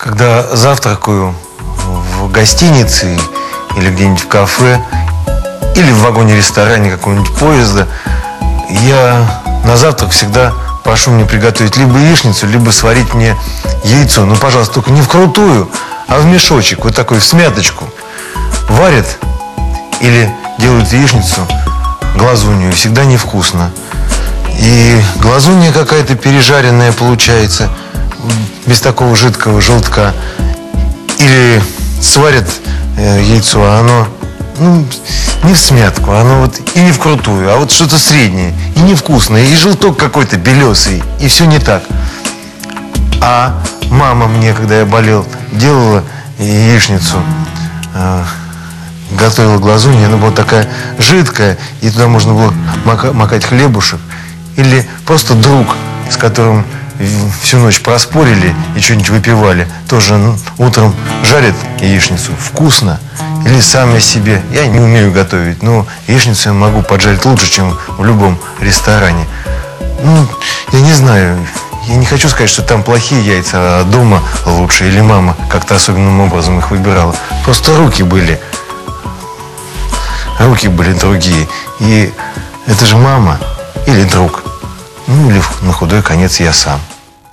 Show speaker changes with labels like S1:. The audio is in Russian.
S1: Когда завтракаю в гостинице или где-нибудь в кафе, или в вагоне-ресторане какого-нибудь поезда, я на завтрак всегда прошу мне приготовить либо яичницу, либо сварить мне яйцо. Ну, пожалуйста, только не вкрутую, а в мешочек, вот такой, в смяточку. Варят или делают яичницу глазунью, всегда невкусно. И глазунья какая-то пережаренная получается, без такого жидкого желтка. Или сварят э, яйцо, а оно ну, не в смятку, оно вот и не вкрутую, а вот что-то среднее, и невкусное, и желток какой-то белесый, и все не так. А мама мне, когда я болел, делала яичницу, э, готовила глазунью, она была такая жидкая, и туда можно было мака- макать хлебушек. Или просто друг, с которым всю ночь проспорили и что-нибудь выпивали, тоже ну, утром жарит яичницу, вкусно. Или сам я себе, я не умею готовить, но яичницу я могу поджарить лучше, чем в любом ресторане. Ну, я не знаю, я не хочу сказать, что там плохие яйца, а дома лучше, или мама как-то особенным образом их выбирала. Просто руки были руки были другие. И это же мама или друг. Ну, или на худой конец я сам.